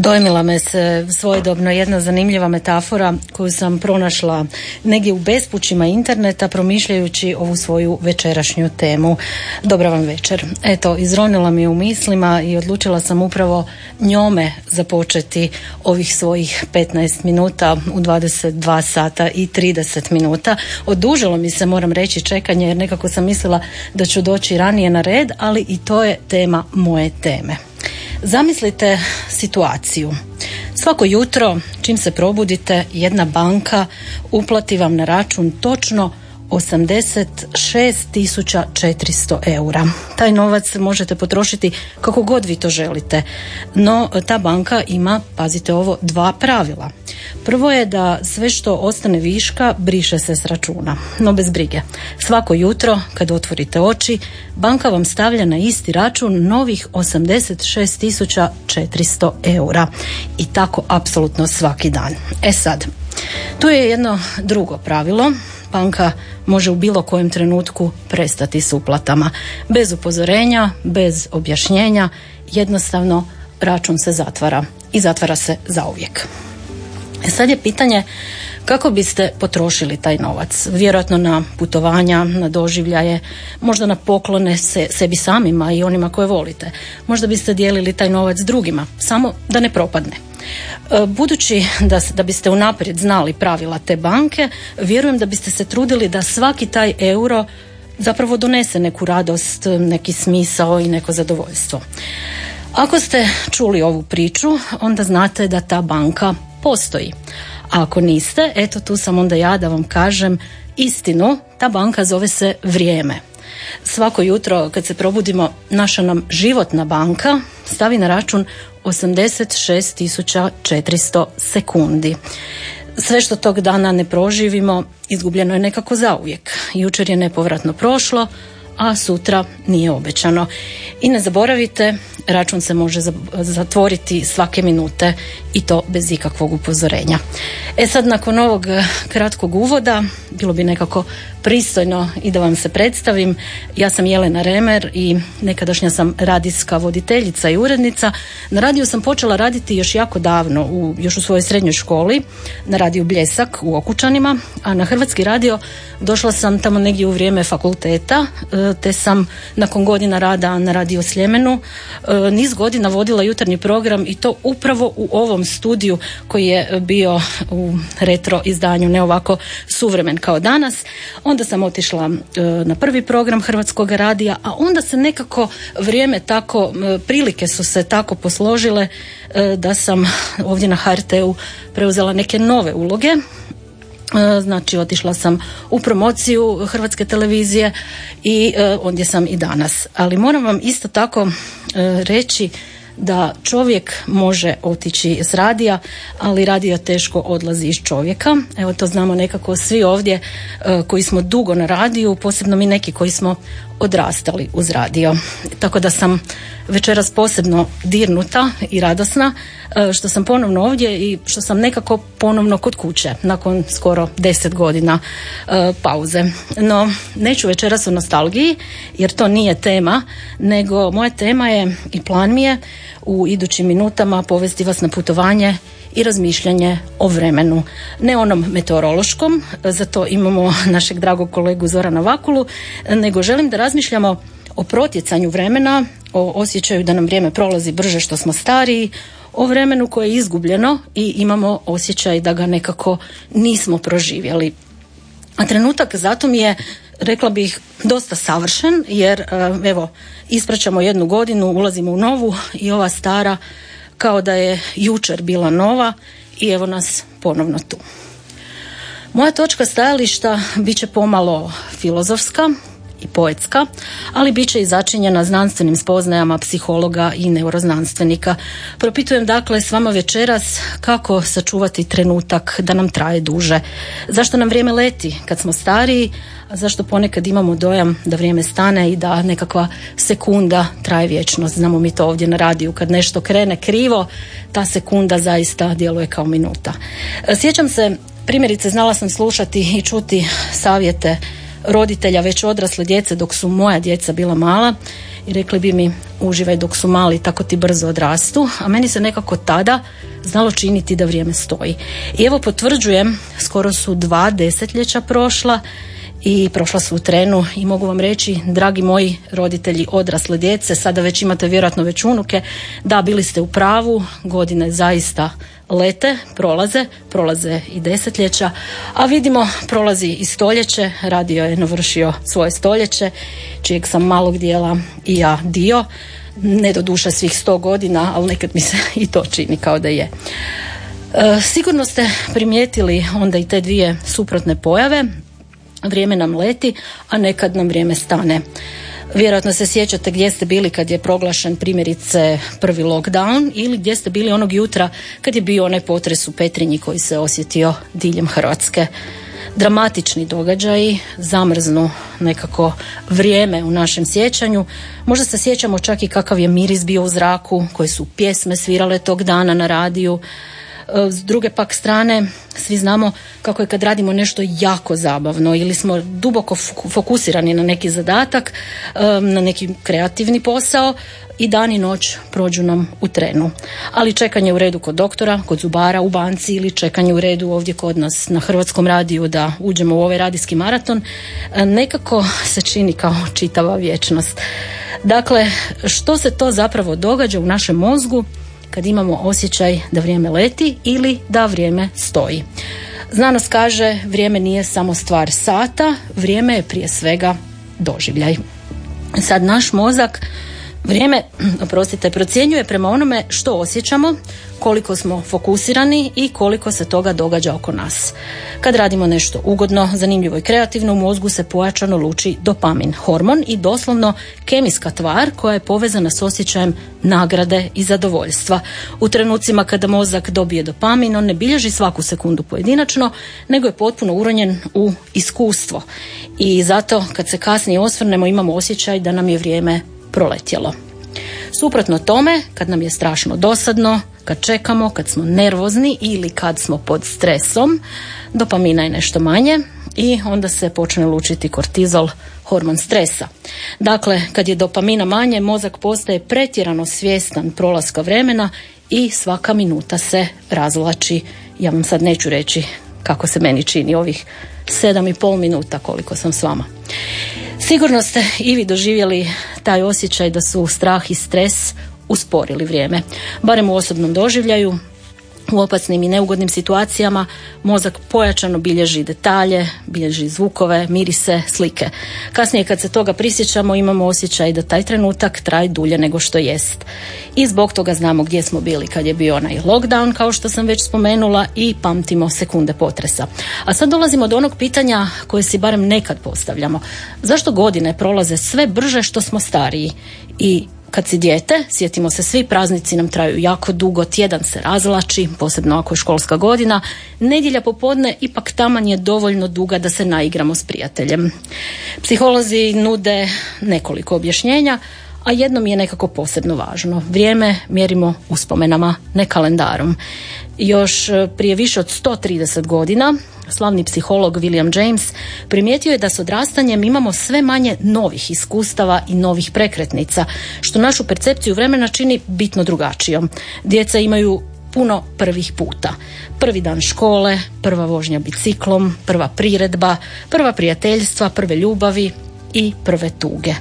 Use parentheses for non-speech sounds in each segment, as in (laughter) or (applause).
Dojmila me se svojedobno jedna zanimljiva metafora koju sam pronašla negdje u bespućima interneta promišljajući ovu svoju večerašnju temu. Dobra vam večer. Eto, izronila mi je u mislima i odlučila sam upravo njome započeti ovih svojih 15 minuta u 22 sata i 30 minuta. Odužilo mi se, moram reći, čekanje jer nekako sam mislila da ću doći ranije na red, ali i to je tema moje teme. Zamislite situaciju. Svako jutro, čim se probudite, jedna banka uplati vam na račun točno 86.400 eura. Taj novac možete potrošiti kako god vi to želite. No, ta banka ima, pazite ovo, dva pravila. Prvo je da sve što ostane viška briše se s računa. No bez brige. Svako jutro, kad otvorite oči, banka vam stavlja na isti račun novih 86.400 eura. I tako apsolutno svaki dan. E sad, tu je jedno drugo pravilo banka može u bilo kojem trenutku prestati s uplatama. Bez upozorenja, bez objašnjenja, jednostavno račun se zatvara i zatvara se zauvijek. E sad je pitanje kako biste potrošili taj novac? Vjerojatno na putovanja, na doživljaje, možda na poklone se, sebi samima i onima koje volite. Možda biste dijelili taj novac drugima, samo da ne propadne. E, budući da, da biste unaprijed znali pravila te banke, vjerujem da biste se trudili da svaki taj euro zapravo donese neku radost, neki smisao i neko zadovoljstvo. Ako ste čuli ovu priču, onda znate da ta banka postoji. A ako niste, eto tu sam onda ja da vam kažem istinu, ta banka zove se vrijeme. Svako jutro kad se probudimo, naša nam životna banka stavi na račun 86.400 sekundi. Sve što tog dana ne proživimo, izgubljeno je nekako zauvijek. Jučer je nepovratno prošlo, a sutra nije obećano. I ne zaboravite, račun se može zatvoriti svake minute i to bez ikakvog upozorenja. E sad nakon ovog eh, kratkog uvoda bilo bi nekako pristojno i da vam se predstavim. Ja sam Jelena Remer i nekadašnja sam radijska voditeljica i urednica. Na radiju sam počela raditi još jako davno, u, još u svojoj srednjoj školi, na radiju Bljesak u Okučanima, a na Hrvatski radio došla sam tamo negdje u vrijeme fakulteta, eh, te sam nakon godina rada na radio Sljemenu eh, niz godina vodila jutarnji program i to upravo u ovom studiju koji je bio u retro izdanju, ne ovako suvremen kao danas. Onda sam otišla e, na prvi program Hrvatskog radija, a onda se nekako vrijeme tako, e, prilike su se tako posložile e, da sam (laughs) ovdje na HRT-u preuzela neke nove uloge. Znači otišla sam u promociju hrvatske televizije i ondje sam i danas. Ali moram vam isto tako reći da čovjek može otići s radija, ali radio teško odlazi iz čovjeka. Evo to znamo nekako svi ovdje e, koji smo dugo na radiju, posebno mi neki koji smo odrastali uz radio. Tako da sam večeras posebno dirnuta i radosna e, što sam ponovno ovdje i što sam nekako ponovno kod kuće nakon skoro deset godina e, pauze. No, neću večeras o nostalgiji jer to nije tema, nego moja tema je i plan mi je u idućim minutama povesti vas na putovanje i razmišljanje o vremenu. Ne onom meteorološkom, za to imamo (laughs) našeg dragog kolegu Zorana Vakulu, nego želim da razmišljamo o protjecanju vremena, o osjećaju da nam vrijeme prolazi brže što smo stariji, o vremenu koje je izgubljeno i imamo osjećaj da ga nekako nismo proživjeli. A trenutak zato mi je rekla bih dosta savršen jer eh, evo ispraćamo jednu godinu, ulazimo u novu i ova stara kao da je jučer bila nova i evo nas ponovno tu. Moja točka stajališta bit će pomalo filozofska i poetska, ali bit će i začinjena znanstvenim spoznajama psihologa i neuroznanstvenika. Propitujem dakle s vama večeras kako sačuvati trenutak da nam traje duže. Zašto nam vrijeme leti kad smo stariji, a zašto ponekad imamo dojam da vrijeme stane i da nekakva sekunda traje vječnost. Znamo mi to ovdje na radiju, kad nešto krene krivo, ta sekunda zaista djeluje kao minuta. Sjećam se, primjerice znala sam slušati i čuti savjete roditelja već odrasle djece dok su moja djeca bila mala i rekli bi mi uživaj dok su mali, tako ti brzo odrastu, a meni se nekako tada znalo činiti da vrijeme stoji. I evo potvrđujem, skoro su dva desetljeća prošla i prošla su u trenu i mogu vam reći, dragi moji roditelji odrasle djece, sada već imate vjerojatno već unuke, da bili ste u pravu, godine zaista lete, prolaze, prolaze i desetljeća, a vidimo prolazi i stoljeće, radio je navršio svoje stoljeće, čijeg sam malog dijela i ja dio, ne do duše svih sto godina, ali nekad mi se (laughs) i to čini kao da je. E, sigurno ste primijetili onda i te dvije suprotne pojave, vrijeme nam leti, a nekad nam vrijeme stane. Vjerojatno se sjećate gdje ste bili kad je proglašen primjerice prvi lockdown ili gdje ste bili onog jutra kad je bio onaj potres u Petrinji koji se osjetio diljem Hrvatske. Dramatični događaji zamrznu nekako vrijeme u našem sjećanju. Možda se sjećamo čak i kakav je miris bio u zraku, koje su pjesme svirale tog dana na radiju. E, s druge pak strane, svi znamo kako je kad radimo nešto jako zabavno ili smo duboko fokusirani na neki zadatak, e, na neki kreativni posao i dan i noć prođu nam u trenu. Ali čekanje u redu kod doktora, kod zubara, u banci ili čekanje u redu ovdje kod nas na Hrvatskom radiju da uđemo u ovaj radijski maraton, e, nekako se čini kao čitava vječnost. Dakle, što se to zapravo događa u našem mozgu kad imamo osjećaj da vrijeme leti ili da vrijeme stoji. Znanost kaže vrijeme nije samo stvar sata, vrijeme je prije svega doživljaj. Sad naš mozak Vrijeme, oprostite, procjenjuje prema onome što osjećamo, koliko smo fokusirani i koliko se toga događa oko nas. Kad radimo nešto ugodno, zanimljivo i kreativno, u mozgu se pojačano luči dopamin, hormon i doslovno kemijska tvar koja je povezana s osjećajem nagrade i zadovoljstva. U trenucima kada mozak dobije dopamin, on ne bilježi svaku sekundu pojedinačno, nego je potpuno uronjen u iskustvo. I zato kad se kasnije osvrnemo imamo osjećaj da nam je vrijeme proletjelo. Suprotno tome, kad nam je strašno dosadno, kad čekamo, kad smo nervozni ili kad smo pod stresom, dopamina je nešto manje i onda se počne lučiti kortizol, hormon stresa. Dakle, kad je dopamina manje, mozak postaje pretjerano svjestan prolaska vremena i svaka minuta se razvlači. Ja vam sad neću reći kako se meni čini ovih sedam i pol minuta koliko sam s vama. Sigurno ste i vi doživjeli taj osjećaj da su strah i stres usporili vrijeme. Barem u osobnom doživljaju, u opasnim i neugodnim situacijama mozak pojačano bilježi detalje, bilježi zvukove, mirise, slike. Kasnije kad se toga prisjećamo imamo osjećaj da taj trenutak traje dulje nego što jest. I zbog toga znamo gdje smo bili kad je bio onaj lockdown kao što sam već spomenula i pamtimo sekunde potresa. A sad dolazimo do onog pitanja koje si barem nekad postavljamo. Zašto godine prolaze sve brže što smo stariji? I kad si dijete, sjetimo se svi, praznici nam traju jako dugo, tjedan se razlači, posebno ako je školska godina, nedjelja popodne ipak taman je dovoljno duga da se naigramo s prijateljem. Psiholozi nude nekoliko objašnjenja, a jedno mi je nekako posebno važno. Vrijeme mjerimo uspomenama, ne kalendarom. Još e, prije više od 130 godina slavni psiholog William James primijetio je da s odrastanjem imamo sve manje novih iskustava i novih prekretnica, što našu percepciju vremena čini bitno drugačijom. Djeca imaju puno prvih puta. Prvi dan škole, prva vožnja biciklom, prva priredba, prva prijateljstva, prve ljubavi i prve tuge.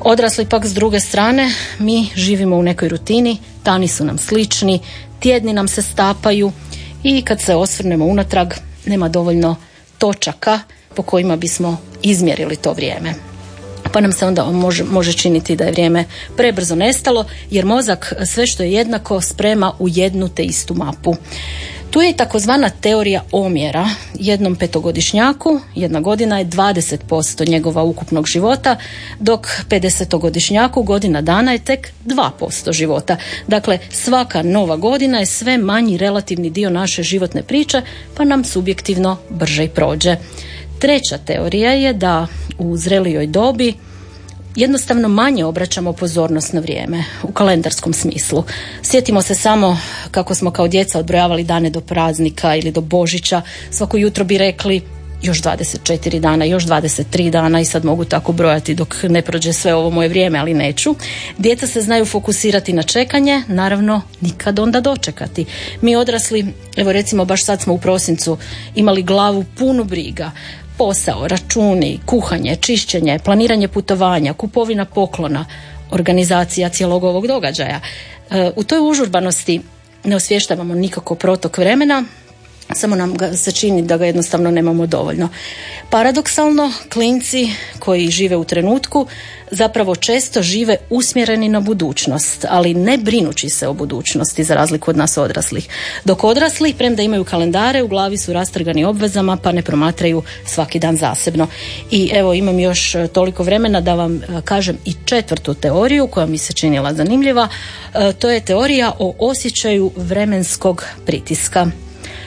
Odrasli pak s druge strane, mi živimo u nekoj rutini, dani su nam slični, tjedni nam se stapaju i kad se osvrnemo unatrag nema dovoljno točaka po kojima bismo izmjerili to vrijeme. Pa nam se onda može, može činiti da je vrijeme prebrzo nestalo jer mozak sve što je jednako sprema u jednu te istu mapu. Tu je takozvana teorija omjera. Jednom petogodišnjaku jedna godina je 20% njegova ukupnog života, dok 50-godišnjaku godina dana je tek 2% života. Dakle, svaka nova godina je sve manji relativni dio naše životne priče, pa nam subjektivno brže i prođe. Treća teorija je da u zrelijoj dobi jednostavno manje obraćamo pozornost na vrijeme u kalendarskom smislu. Sjetimo se samo kako smo kao djeca odbrojavali dane do praznika ili do Božića. Svako jutro bi rekli još 24 dana, još 23 dana i sad mogu tako brojati dok ne prođe sve ovo moje vrijeme, ali neću. Djeca se znaju fokusirati na čekanje, naravno nikad onda dočekati. Mi odrasli, evo recimo baš sad smo u prosincu imali glavu punu briga, posao, računi, kuhanje, čišćenje, planiranje putovanja, kupovina poklona, organizacija cijelog ovog događaja. E, u toj užurbanosti ne osvještavamo nikako protok vremena, samo nam ga se čini da ga jednostavno nemamo dovoljno. Paradoksalno, klinci koji žive u trenutku zapravo često žive usmjereni na budućnost, ali ne brinući se o budućnosti za razliku od nas odraslih. Dok odrasli, premda imaju kalendare, u glavi su rastrgani obvezama pa ne promatraju svaki dan zasebno. I evo imam još e, toliko vremena da vam e, kažem i četvrtu teoriju koja mi se činila zanimljiva. E, to je teorija o osjećaju vremenskog pritiska.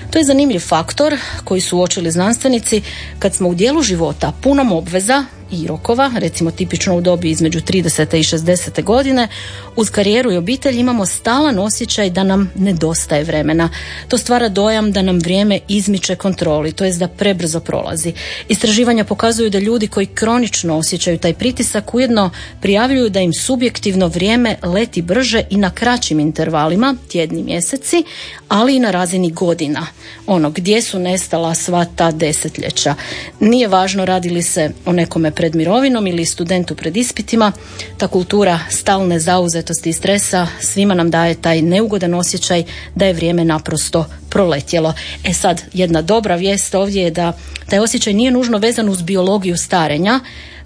To je zanimljiv faktor koji su uočili znanstvenici kad smo u dijelu života punom obveza i rokova, recimo tipično u dobi između 30. i 60. godine, uz karijeru i obitelj imamo stalan osjećaj da nam nedostaje vremena. To stvara dojam da nam vrijeme izmiče kontroli, to jest da prebrzo prolazi. Istraživanja pokazuju da ljudi koji kronično osjećaju taj pritisak ujedno prijavljuju da im subjektivno vrijeme leti brže i na kraćim intervalima, tjedni mjeseci, ali i na razini godina. Ono, gdje su nestala sva ta desetljeća. Nije važno radili se o nekome pred mirovinom ili studentu pred ispitima, ta kultura stalne zauzetosti i stresa svima nam daje taj neugodan osjećaj da je vrijeme naprosto proletjelo. E sad, jedna dobra vijest ovdje je da taj osjećaj nije nužno vezan uz biologiju starenja,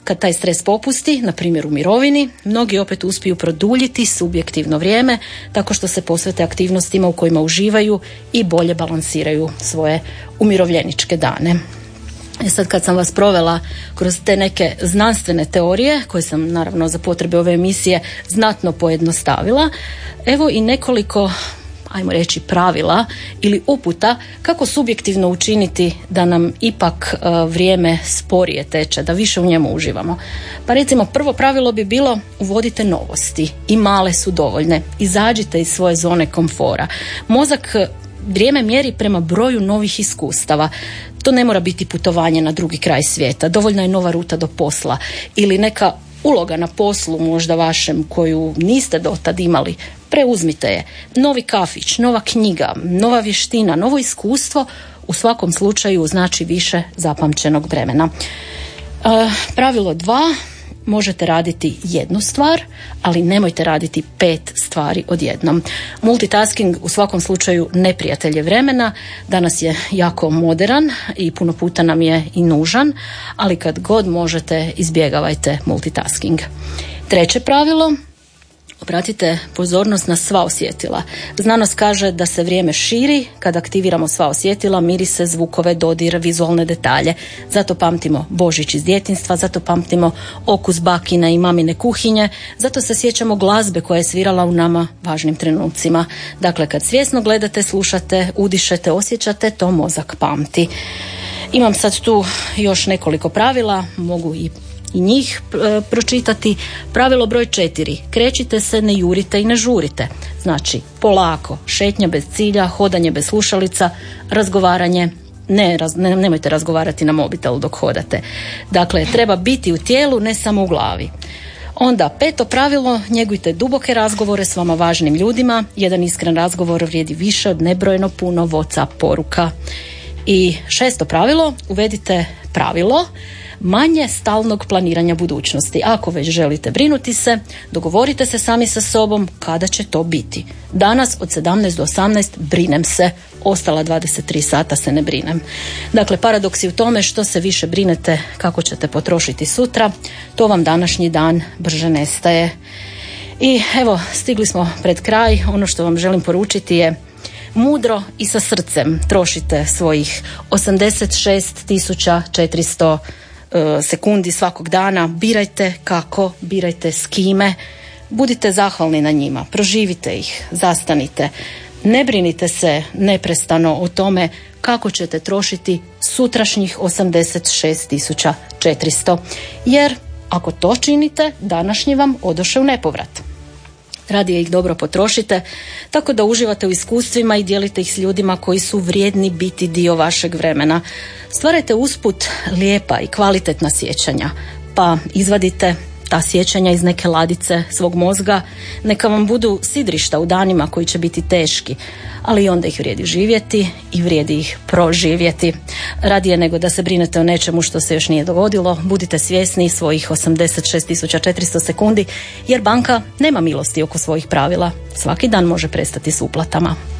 kad taj stres popusti, na primjer u mirovini, mnogi opet uspiju produljiti subjektivno vrijeme tako što se posvete aktivnostima u kojima uživaju i bolje balansiraju svoje umirovljeničke dane. E sad kad sam vas provela kroz te neke znanstvene teorije, koje sam naravno za potrebe ove emisije znatno pojednostavila, evo i nekoliko ajmo reći pravila ili uputa kako subjektivno učiniti da nam ipak e, vrijeme sporije teče, da više u njemu uživamo. Pa recimo prvo pravilo bi bilo uvodite novosti i male su dovoljne. Izađite iz svoje zone komfora. Mozak vrijeme mjeri prema broju novih iskustava. To ne mora biti putovanje na drugi kraj svijeta, dovoljna je nova ruta do posla ili neka uloga na poslu možda vašem koju niste dotad imali, preuzmite je. Novi kafić, nova knjiga, nova vještina, novo iskustvo u svakom slučaju znači više zapamćenog vremena. E, pravilo dva, možete raditi jednu stvar, ali nemojte raditi pet stvari odjednom. Multitasking u svakom slučaju neprijatelj je vremena, danas je jako modern i puno puta nam je i nužan, ali kad god možete izbjegavajte multitasking. Treće pravilo, Obratite pozornost na sva osjetila. Znanost kaže da se vrijeme širi kad aktiviramo sva osjetila, mirise, zvukove, dodir, vizualne detalje. Zato pamtimo Božić iz djetinstva, zato pamtimo okus bakina i mamine kuhinje, zato se sjećamo glazbe koja je svirala u nama važnim trenucima. Dakle, kad svjesno gledate, slušate, udišete, osjećate, to mozak pamti. Imam sad tu još nekoliko pravila, mogu i i njih e, pročitati. Pravilo broj četiri. Krećite se, ne jurite i ne žurite. Znači, polako, šetnja bez cilja, hodanje bez slušalica, razgovaranje ne, ne, nemojte razgovarati na mobitel dok hodate. Dakle, treba biti u tijelu, ne samo u glavi. Onda peto pravilo, njegujte duboke razgovore s vama važnim ljudima. Jedan iskren razgovor vrijedi više od nebrojeno puno voca poruka. I šesto pravilo, uvedite pravilo manje stalnog planiranja budućnosti. Ako već želite brinuti se, dogovorite se sami sa sobom kada će to biti. Danas od 17 do 18 brinem se, ostala 23 sata se ne brinem. Dakle, paradoks je u tome što se više brinete kako ćete potrošiti sutra, to vam današnji dan brže nestaje. I evo, stigli smo pred kraj. Ono što vam želim poručiti je mudro i sa srcem trošite svojih 86.400 E, sekundi svakog dana, birajte kako, birajte s kime, budite zahvalni na njima, proživite ih, zastanite. Ne brinite se neprestano o tome kako ćete trošiti sutrašnjih 86.400, jer ako to činite, današnji vam odoše u nepovrat. Radije ih dobro potrošite, tako da uživate u iskustvima i dijelite ih s ljudima koji su vrijedni biti dio vašeg vremena. Stvarajte usput lijepa i kvalitetna sjećanja, pa izvadite ta sjećanja iz neke ladice svog mozga, neka vam budu sidrišta u danima koji će biti teški, ali onda ih vrijedi živjeti i vrijedi ih proživjeti. Radije nego da se brinete o nečemu što se još nije dogodilo, budite svjesni svojih 86.400 sekundi, jer banka nema milosti oko svojih pravila. Svaki dan može prestati s uplatama.